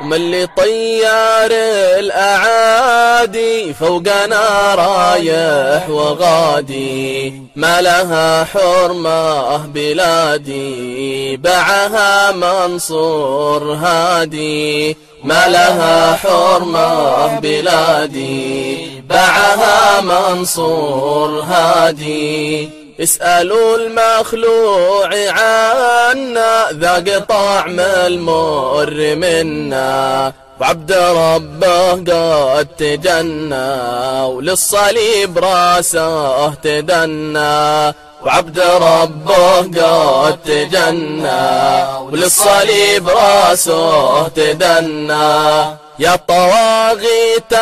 وملي طيار الأعادي فوقنا رايح وغادي. ما لها حرمة بلادي باعها منصور هادي. ما لها حرمة بلادي باعها منصور هادي. اسألوا المخلوع عنا ذاق طعم المر منا. وعبد ربه قد تجنى وللصليب راسه تدنى. وعبد ربه قد تجنى وللصليب راسه تدنى. يا طواغيت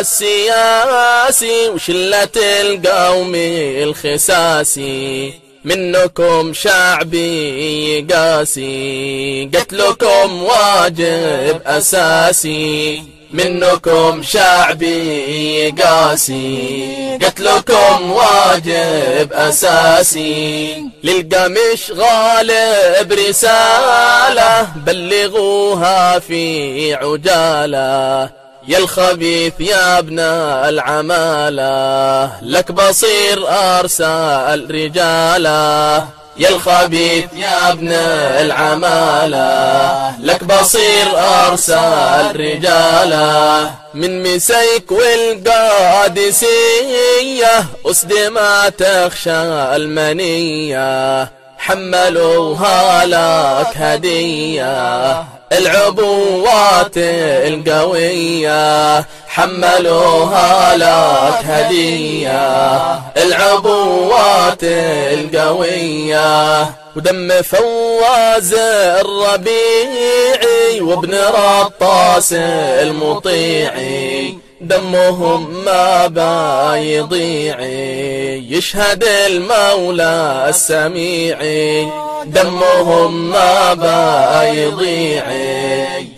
السياسي وشلة القوم الخساسي. منكم شعبي قاسي قتلكم واجب أساسي. منكم شعبي قاسي. قتلكم واجب أساسي. للقمش غالب رسالة بلغوها في عجالة. يا الخبيث يا ابن العمالة لك بصير أرسل رجالة. يا الخبيث يا ابن العمالة لك بصير أرسل رجاله من مسيك والقادسية أسد ما تخشى المنية. حملوها لك هدية. العبوات القوية حملوها لك هدية. العبوات القوية. ودم فواز الربيعي وابن رطاس المطيعي دمهم ما بايضيعي يشهد المولى السميعي دمهم ما بايضيعي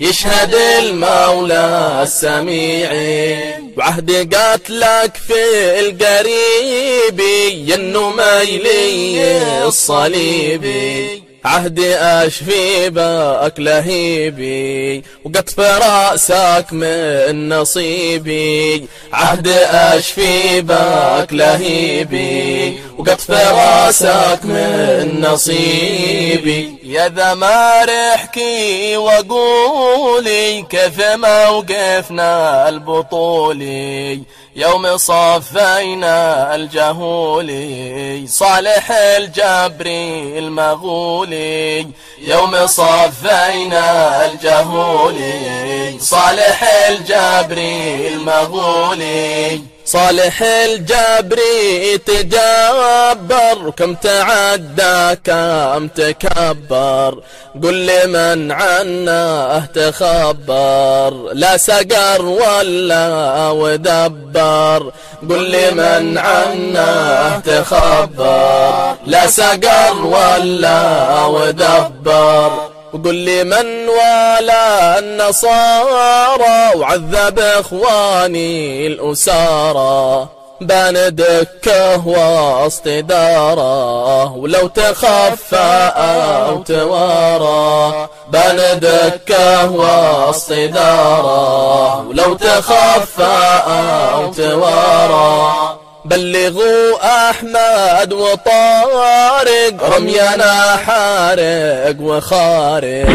يشهد المولى السميعي وعهد قاتلك في القريب ينو ميلي الصليبي عهدي أشفي باك لهيبي وقطف رأسك من نصيبي. عهدي أشفي باك لهيبي وقطف رأسك من نصيبي. يا ذا ما رحكي وقولي كيف موقفنا البطولي؟ يوم صفينا الجهولي صالح الجبري المغولي. يوم صفينا الجهولي صالح الجبري المغولي صالح الجبري تجبر كم تعدى كم تكبر. قل لمن عنا تخبر لا سقر ولا ودبر. قل لمن عنا تخبر لا سقر ولا ودبر. لي من والى النصارى وعذب إخواني الأسارى بان دكه وسط داره ولو تخفى أو توارى بان دكه وسط داره ولو تخفى أو توارى بلغوا أحمد وطارق رمينا حارق وخارق.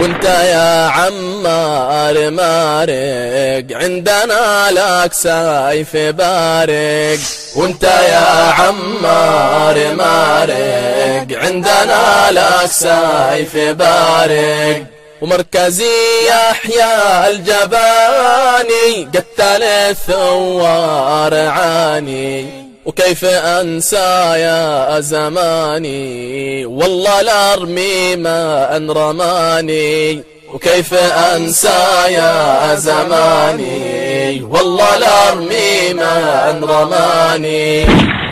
وانت يا عمار مارق عندنا لك سيف بارق. وانت يا عمار مارق عندنا لك سيف بارق. ومركزي يحيى الجباني قتل الثوار عاني. وكيف أنسى يا زماني؟ والله الأرمي ما أن رماني. وكيف أنسى يا زماني؟ والله الأرمي ما أن رماني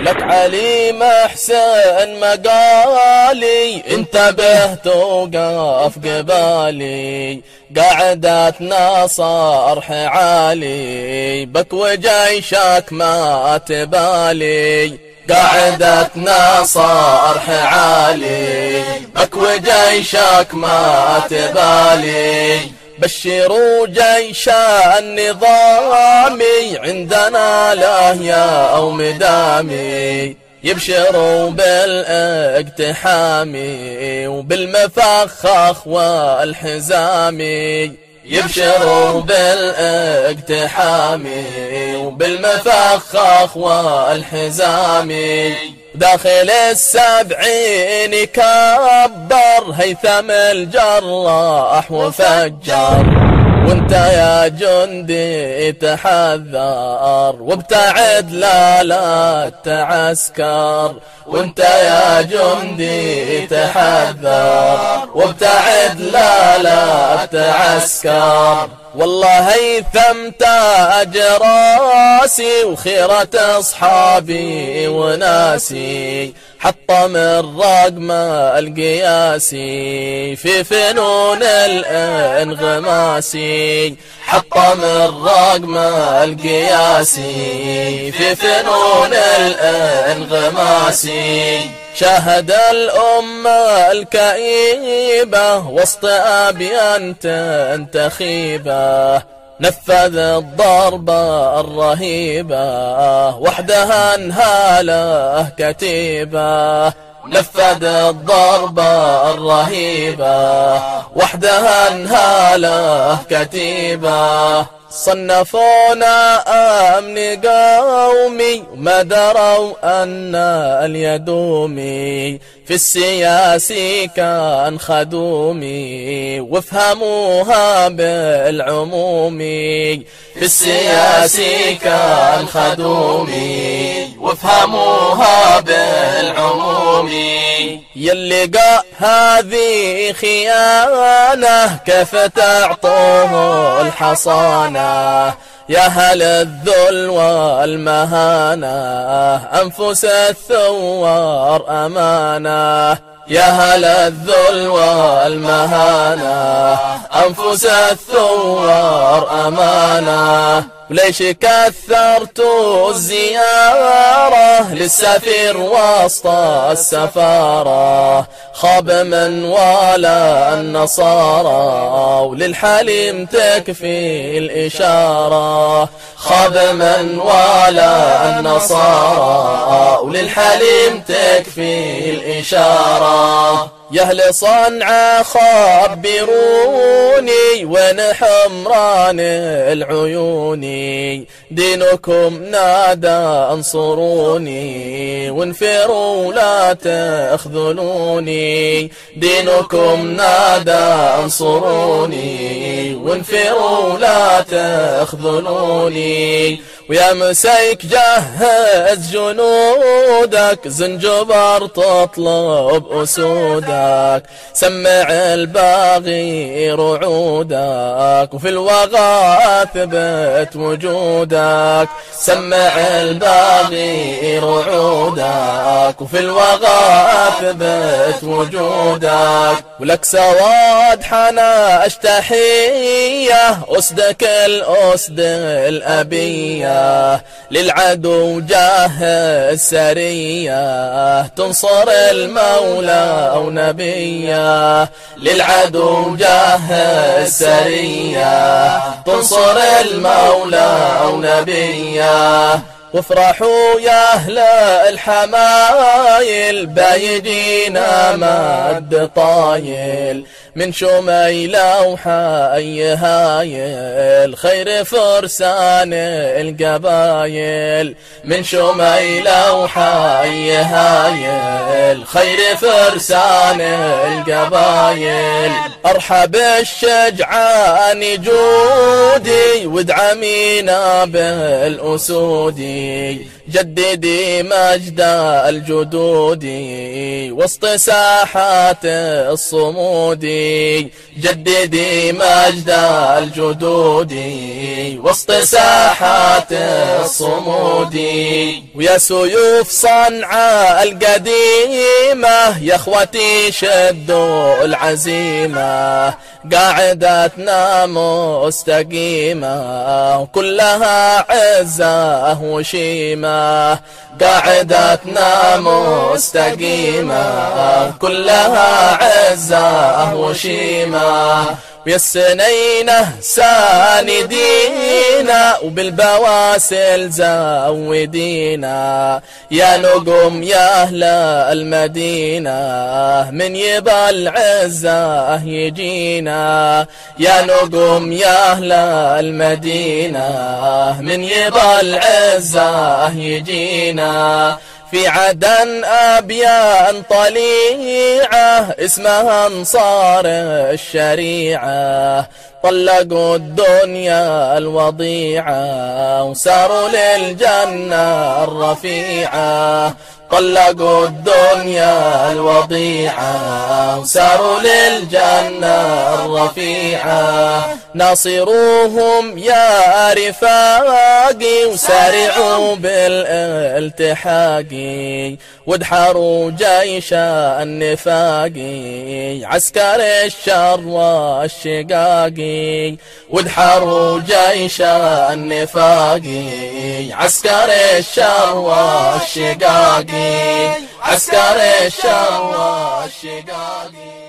لك علي محسن مقالي انتبه توقف قبالي. قعدت ناصر حعالي بك وجيشك ما تبالي. قعدت ناصر حعالي. بك وجيشك ما تبالي. بشروا جيش النظام عندنا له يا أو مدامي يبشروا بالاقتحام وبالمفخخ والحزام يبشروا بالإقتحام وبالمفخخ والحزام. داخل السبعين كبر هيثم الجراح وفجر وانت يا جندي تحذر وابتعد لا لا تعسكر. وانت يا جندي تحذر وابتعد لا لا تعسكر. والله هيثم تاج راسي وخيرة أصحابي وناسي. حطم الرقم القياسي في فنون الإنغماسي. حطم الرقم القياسي في فنون الإنغماسي. شاهد الأمة الكئيبة. وسط أبيان تنتخيبه نفذ الضربة الرهيبة وحدها انهاله كتيبة. نفذ الضربة الرهيبة وحدها انهاله كتيبة. صنفونا أمن قومي ما دروا أن اليدومي في السياسي كان خدومي وافهموها بالعمومي. في السياسي كان خدومي وافهموها بالعمومي. يلي قا هذه خيانة كيف تعطوه الحصانة؟ يا هل الذل والمهانة أنفس الثوار أمانة. يا هل الذل والمهانة أنفس الثوار أمانة. وليش كثرت الزيارة؟ للسفير وسط السفارة خاب من والى النصارى وللحليم تكفي الإشارة. خاب من والى النصارى وللحليم تكفي الإشارة. يا أهل صنعاء خبروني وين حمران العيوني دينكم نادى أنصروني وانفروا لا تخذلوني. دينكم نادى أنصروني وانفروا لا تخذلوني. ويا مسيك جهز جنودك زنجبر تطلب أسودك. سمع الباغي رعودك وفي الوغى ثبت وجودك. سمع الباغي رعودك وفي الوغى ثبت وجودك. ولك سواد حنا أشتحية أسدك الأسد الأبية. للعدو جاه السرية تنصر المولى أو نبيه للعدو جاه السرية تنصر المولى أو نبيه وافرحوا يا أهل الحمايل بايدينا مد طايل. من شميلة وحي هايل خير فرسان القبايل. من شميلة وحي هايل خير فرسان القبايل. أرحب الشجعان جودي وادعمينا بالأسودي. جددي مجد الجدود وسط ساحات الصمود. جددي مجد الجدود وسط ساحات الصمود. ويا سيوف صنعاء القديمة يا اخوتي شدوا العزيمة. قاعدتنا مستقيمة وكلها عزة وشيمة قاعدتنا مستقيمة كلها عزة وشيمة ويا السنينة ساندينا وبالبواسل زودينا يا نقم يا أهل المدينة من يبى العزة يجينا. يا نقم يا أهل المدينة من يبى العزة يجينا. في عدن أبيان طليعة اسمها انصار الشريعة طلقوا الدنيا الوضيعة وساروا للجنة الرفيعة طلقوا الدنيا الوضيعة وساروا للجنة الرفيعة ناصروهم يا رفاقي وسارعوا بالالتحاق. وادحروا جيش النفاق عسكر الشر والشقاق. وادحروا جيش النفاق عسكر الشر والشقاق. عسكر الشر والشقاق.